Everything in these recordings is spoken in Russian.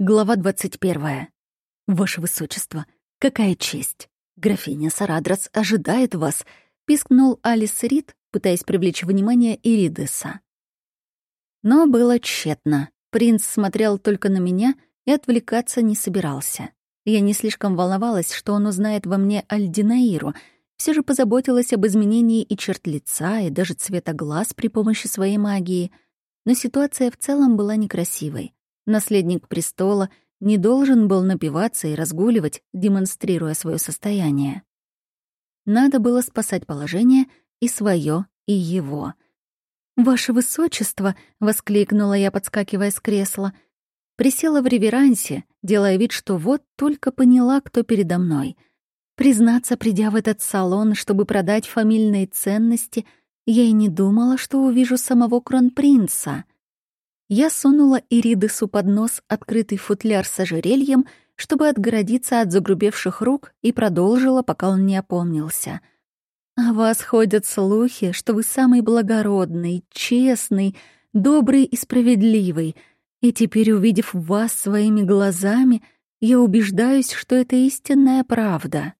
Глава 21. «Ваше Высочество, какая честь! Графиня Сарадрас ожидает вас!» — пискнул Алис Рид, пытаясь привлечь внимание Иридеса. Но было тщетно. Принц смотрел только на меня и отвлекаться не собирался. Я не слишком волновалась, что он узнает во мне Альдинаиру, все же позаботилась об изменении и черт лица, и даже цвета глаз при помощи своей магии. Но ситуация в целом была некрасивой. Наследник престола не должен был напиваться и разгуливать, демонстрируя свое состояние. Надо было спасать положение и свое, и его. «Ваше высочество!» — воскликнула я, подскакивая с кресла. Присела в реверансе, делая вид, что вот только поняла, кто передо мной. Признаться, придя в этот салон, чтобы продать фамильные ценности, я и не думала, что увижу самого кронпринца — я сунула Иридесу под нос открытый футляр с ожерельем, чтобы отгородиться от загрубевших рук, и продолжила, пока он не опомнился. «О вас ходят слухи, что вы самый благородный, честный, добрый и справедливый, и теперь, увидев вас своими глазами, я убеждаюсь, что это истинная правда».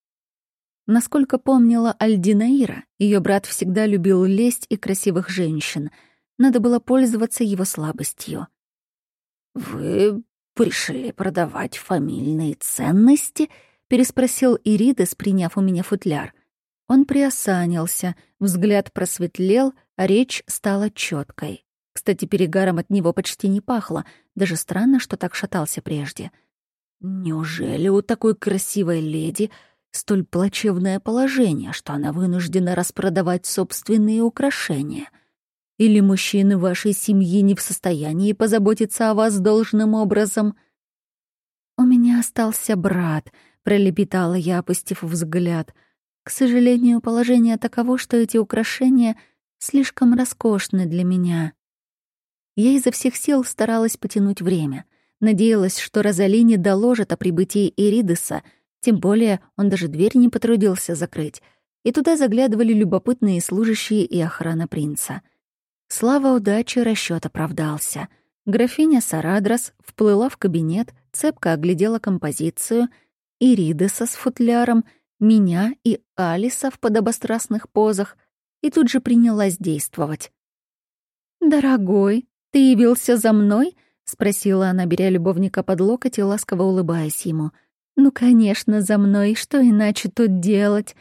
Насколько помнила Альдинаира, ее брат всегда любил лесть и красивых женщин — надо было пользоваться его слабостью. «Вы пришли продавать фамильные ценности?» — переспросил Иридес, приняв у меня футляр. Он приосанился, взгляд просветлел, а речь стала четкой. Кстати, перегаром от него почти не пахло, даже странно, что так шатался прежде. Неужели у такой красивой леди столь плачевное положение, что она вынуждена распродавать собственные украшения? Или мужчины вашей семьи не в состоянии позаботиться о вас должным образом? «У меня остался брат», — пролепетала я, опустив взгляд. «К сожалению, положение таково, что эти украшения слишком роскошны для меня». Я изо всех сил старалась потянуть время. Надеялась, что Розали не доложит о прибытии Иридеса, тем более он даже дверь не потрудился закрыть, и туда заглядывали любопытные служащие и охрана принца — Слава удачи, расчет оправдался. Графиня Сарадрас вплыла в кабинет, цепко оглядела композицию, Иридеса с футляром, меня и Алиса в подобострастных позах, и тут же принялась действовать. «Дорогой, ты явился за мной?» — спросила она, беря любовника под локоть и ласково улыбаясь ему. «Ну, конечно, за мной, что иначе тут делать?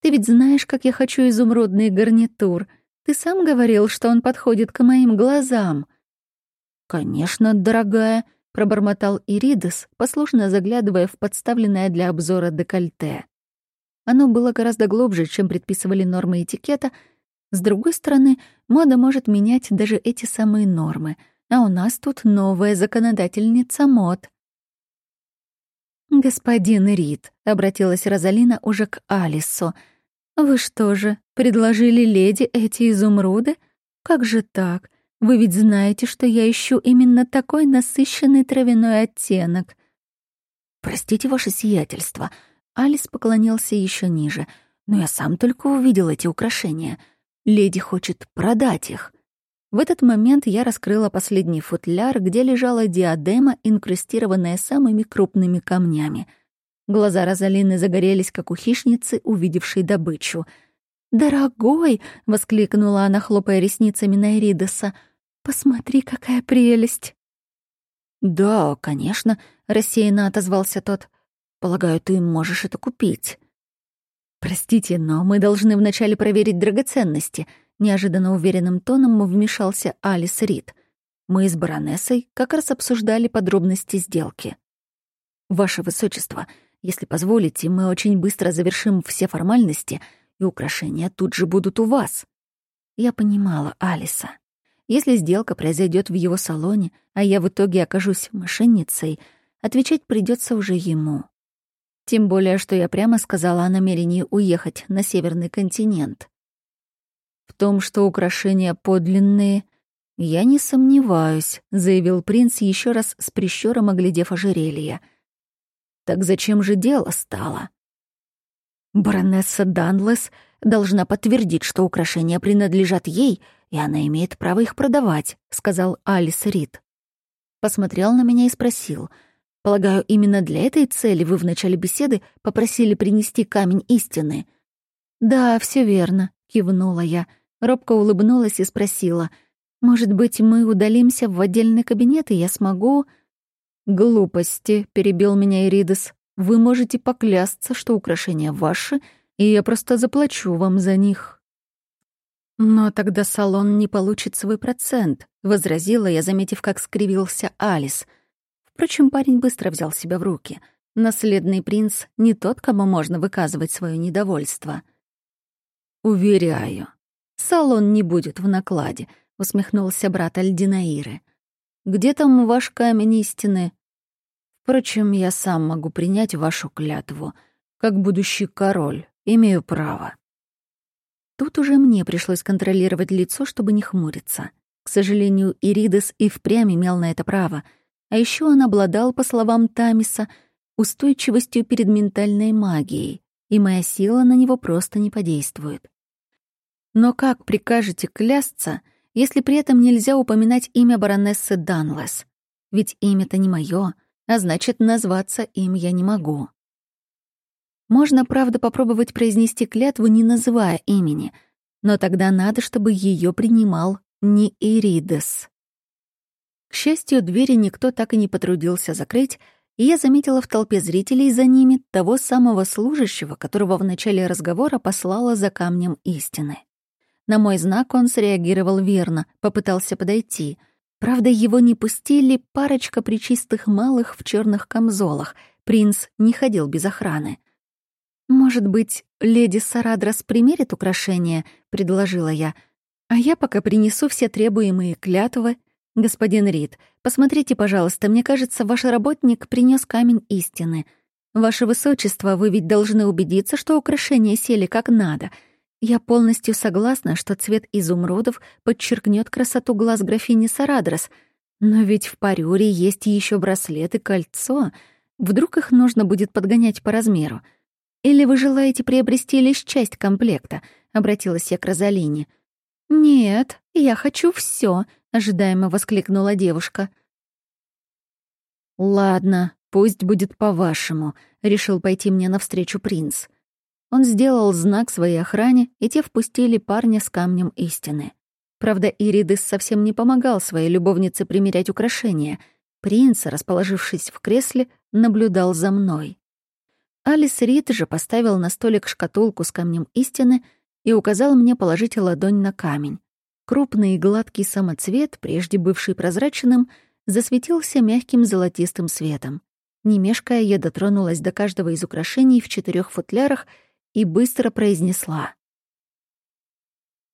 Ты ведь знаешь, как я хочу изумрудный гарнитур. Ты сам говорил, что он подходит к моим глазам». «Конечно, дорогая», — пробормотал Иридес, послушно заглядывая в подставленное для обзора декольте. Оно было гораздо глубже, чем предписывали нормы этикета. С другой стороны, мода может менять даже эти самые нормы, а у нас тут новая законодательница мод. «Господин Рид», — обратилась Розалина уже к Алису, — «Вы что же, предложили леди эти изумруды? Как же так? Вы ведь знаете, что я ищу именно такой насыщенный травяной оттенок». «Простите ваше сиятельство», — Алис поклонился еще ниже, «но я сам только увидел эти украшения. Леди хочет продать их». В этот момент я раскрыла последний футляр, где лежала диадема, инкрустированная самыми крупными камнями — Глаза Розалины загорелись, как у хищницы, увидевшей добычу. «Дорогой!» — воскликнула она, хлопая ресницами на Эридеса. «Посмотри, какая прелесть!» «Да, конечно», — рассеянно отозвался тот. «Полагаю, ты можешь это купить». «Простите, но мы должны вначале проверить драгоценности», — неожиданно уверенным тоном вмешался Алис Рид. Мы с баронессой как раз обсуждали подробности сделки. «Ваше Высочество», если позволите, мы очень быстро завершим все формальности, и украшения тут же будут у вас». Я понимала Алиса. Если сделка произойдет в его салоне, а я в итоге окажусь мошенницей, отвечать придется уже ему. Тем более, что я прямо сказала о намерении уехать на северный континент. В том, что украшения подлинные, я не сомневаюсь, заявил принц еще раз с прищуром оглядев ожерелье — так зачем же дело стало? Баронесса Данлес должна подтвердить, что украшения принадлежат ей, и она имеет право их продавать, сказал Алис Рид. Посмотрел на меня и спросил, Полагаю, именно для этой цели вы в начале беседы попросили принести камень истины. Да, все верно, кивнула я. Робко улыбнулась и спросила: "Может быть, мы удалимся в отдельный кабинет, и я смогу?" Глупости, перебил меня Иридес. Вы можете поклясться, что украшения ваши, и я просто заплачу вам за них. Но тогда салон не получит свой процент, возразила я, заметив, как скривился Алис. Впрочем, парень быстро взял себя в руки. Наследный принц не тот, кому можно выказывать свое недовольство. Уверяю, салон не будет в накладе, усмехнулся брат Альдинаиры. Где там ваш камень истины? Впрочем, я сам могу принять вашу клятву. Как будущий король, имею право. Тут уже мне пришлось контролировать лицо, чтобы не хмуриться. К сожалению, Иридес и впрямь имел на это право. А еще он обладал, по словам Тамиса, устойчивостью перед ментальной магией, и моя сила на него просто не подействует. Но как прикажете клясться, если при этом нельзя упоминать имя баронессы Данлес? Ведь имя-то не мое, а значит, назваться им я не могу. Можно, правда, попробовать произнести клятву, не называя имени, но тогда надо, чтобы ее принимал не Иридес. К счастью, двери никто так и не потрудился закрыть, и я заметила в толпе зрителей за ними того самого служащего, которого в начале разговора послала за камнем истины. На мой знак он среагировал верно, попытался подойти, Правда, его не пустили парочка причистых малых в черных камзолах. Принц не ходил без охраны. «Может быть, леди Сарадрас примерит украшение?» — предложила я. «А я пока принесу все требуемые клятвы. Господин Рид, посмотрите, пожалуйста, мне кажется, ваш работник принес камень истины. Ваше Высочество, вы ведь должны убедиться, что украшения сели как надо — я полностью согласна, что цвет изумрудов подчеркнет красоту глаз графини Сарадрос, но ведь в парюре есть еще браслет и кольцо. Вдруг их нужно будет подгонять по размеру. Или вы желаете приобрести лишь часть комплекта? Обратилась я к Розалине. Нет, я хочу все, ожидаемо воскликнула девушка. Ладно, пусть будет по-вашему, решил пойти мне навстречу принц. Он сделал знак своей охране, и те впустили парня с камнем истины. Правда, Иридес совсем не помогал своей любовнице примерять украшения. Принц, расположившись в кресле, наблюдал за мной. Алис Рид же поставил на столик шкатулку с камнем истины и указал мне положить ладонь на камень. Крупный и гладкий самоцвет, прежде бывший прозрачным, засветился мягким золотистым светом. Не мешкая, я дотронулась до каждого из украшений в четырех футлярах — и быстро произнесла.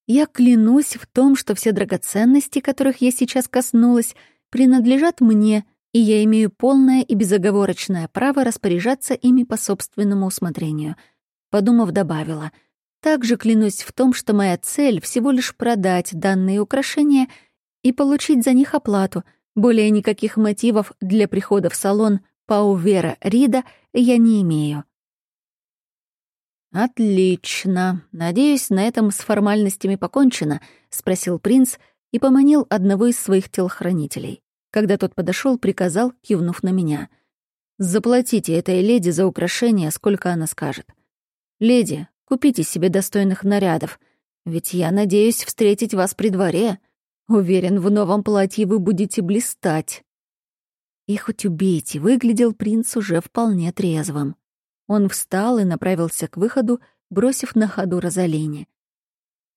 «Я клянусь в том, что все драгоценности, которых я сейчас коснулась, принадлежат мне, и я имею полное и безоговорочное право распоряжаться ими по собственному усмотрению». Подумав, добавила. «Также клянусь в том, что моя цель — всего лишь продать данные украшения и получить за них оплату. Более никаких мотивов для прихода в салон Паувера Рида я не имею». «Отлично. Надеюсь, на этом с формальностями покончено», — спросил принц и поманил одного из своих телохранителей. Когда тот подошел, приказал, кивнув на меня. «Заплатите этой леди за украшение, сколько она скажет. Леди, купите себе достойных нарядов, ведь я надеюсь встретить вас при дворе. Уверен, в новом платье вы будете блистать». И хоть убейте, выглядел принц уже вполне трезвым. Он встал и направился к выходу, бросив на ходу Розалине.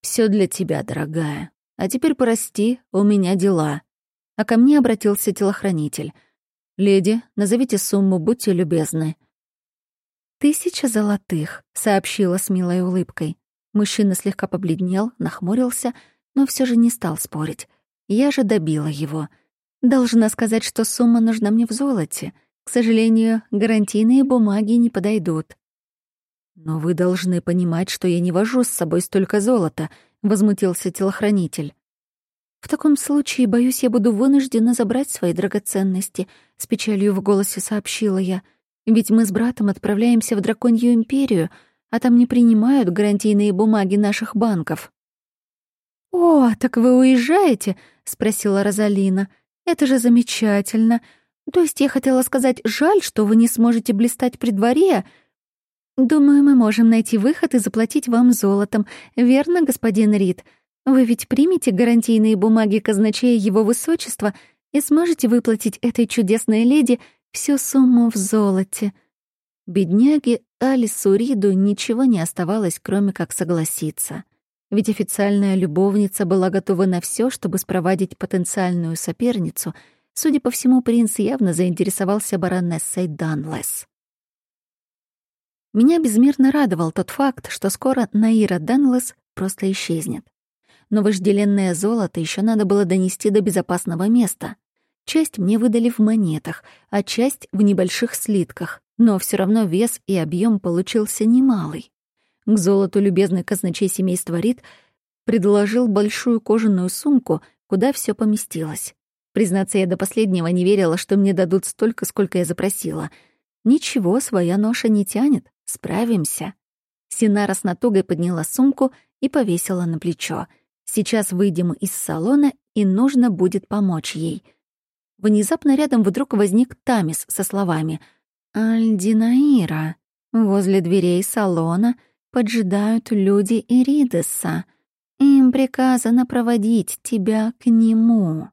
«Всё для тебя, дорогая. А теперь прости, у меня дела». А ко мне обратился телохранитель. «Леди, назовите сумму, будьте любезны». «Тысяча золотых», — сообщила с милой улыбкой. Мужчина слегка побледнел, нахмурился, но всё же не стал спорить. Я же добила его. Должна сказать, что сумма нужна мне в золоте — к сожалению, гарантийные бумаги не подойдут. «Но вы должны понимать, что я не вожу с собой столько золота», — возмутился телохранитель. «В таком случае, боюсь, я буду вынуждена забрать свои драгоценности», — с печалью в голосе сообщила я. «Ведь мы с братом отправляемся в Драконью империю, а там не принимают гарантийные бумаги наших банков». «О, так вы уезжаете?» — спросила Розалина. «Это же замечательно. То есть я хотела сказать, жаль, что вы не сможете блистать при дворе. Думаю, мы можем найти выход и заплатить вам золотом. Верно, господин Рид? Вы ведь примете гарантийные бумаги казначея его высочества и сможете выплатить этой чудесной леди всю сумму в золоте. Бедняге Алису Риду ничего не оставалось, кроме как согласиться. Ведь официальная любовница была готова на все, чтобы спровадить потенциальную соперницу. Судя по всему, принц явно заинтересовался баронессой Данлес. Меня безмерно радовал тот факт, что скоро Наира Данлес просто исчезнет. Но вожделенное золото еще надо было донести до безопасного места. Часть мне выдали в монетах, а часть — в небольших слитках, но все равно вес и объем получился немалый. К золоту любезный казначей семейства Рид предложил большую кожаную сумку, куда все поместилось. Признаться, я до последнего не верила, что мне дадут столько, сколько я запросила. Ничего, своя ноша не тянет, справимся. Синара с натугой подняла сумку и повесила на плечо. Сейчас выйдем из салона, и нужно будет помочь ей — Внезапно рядом вдруг возник Тамис со словами «Альдинаира». Возле дверей салона поджидают люди Иридеса. Им приказано проводить тебя к нему.